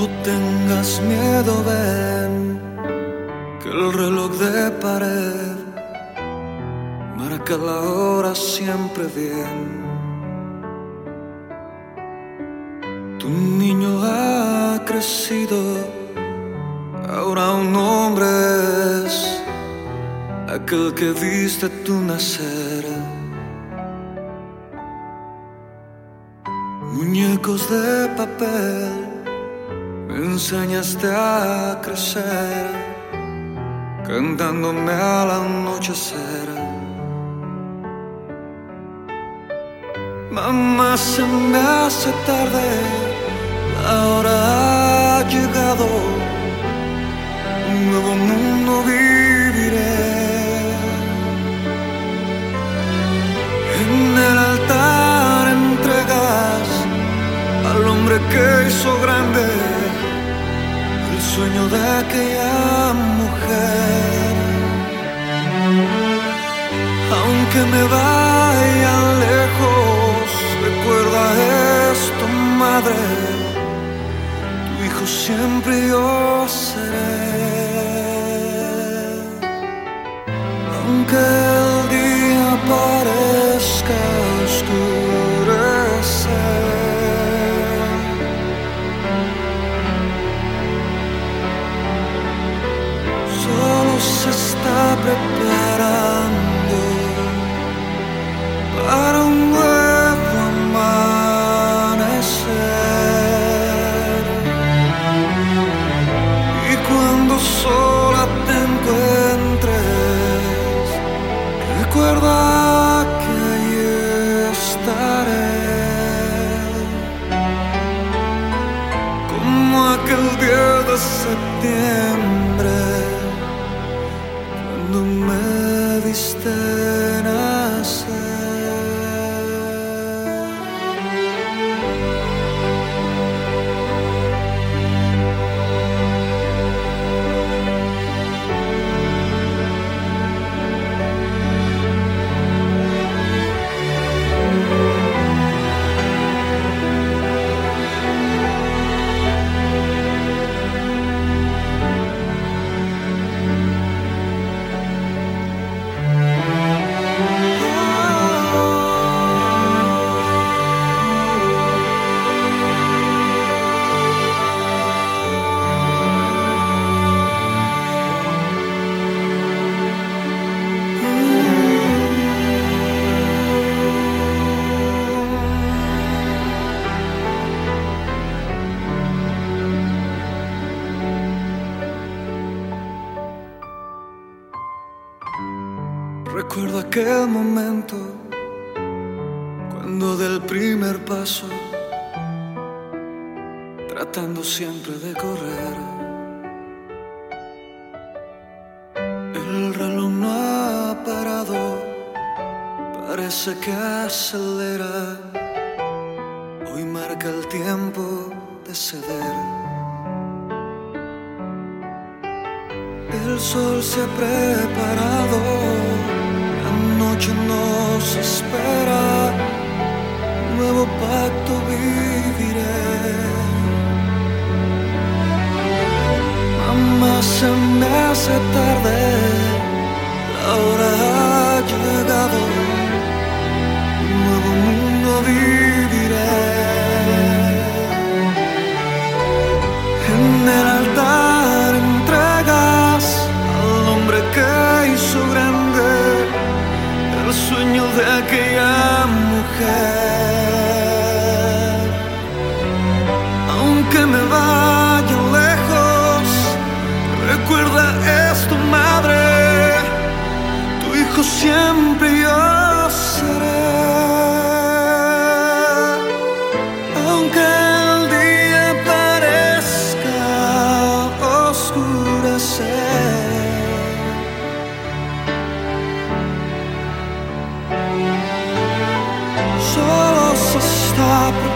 No tengas miedo, ven, que el reloj de pared marca la hora siempre bien. Tu niño ha crecido, ahora un hombre es aquel que viste tu nacer. Muñecos de papel, me enseñaste a crecer, cantándome al anochecer. Mamá, se me hace tarde, de aquella mujer. Aunque me vaya lejos, recuerda esto, madre, tu hijo siempre yo seré. Aunque septiembre, cuando me viste nacer. Recuerdo aquel momento cuando del primer paso, tratando siempre de correr, el reloj no ha parado, parece que acelera, hoy marca el tiempo de ceder. El sol se ha preparado, noche nos espera, nuevo pacto viviré. Mamá, se me hace tarde, solo so stop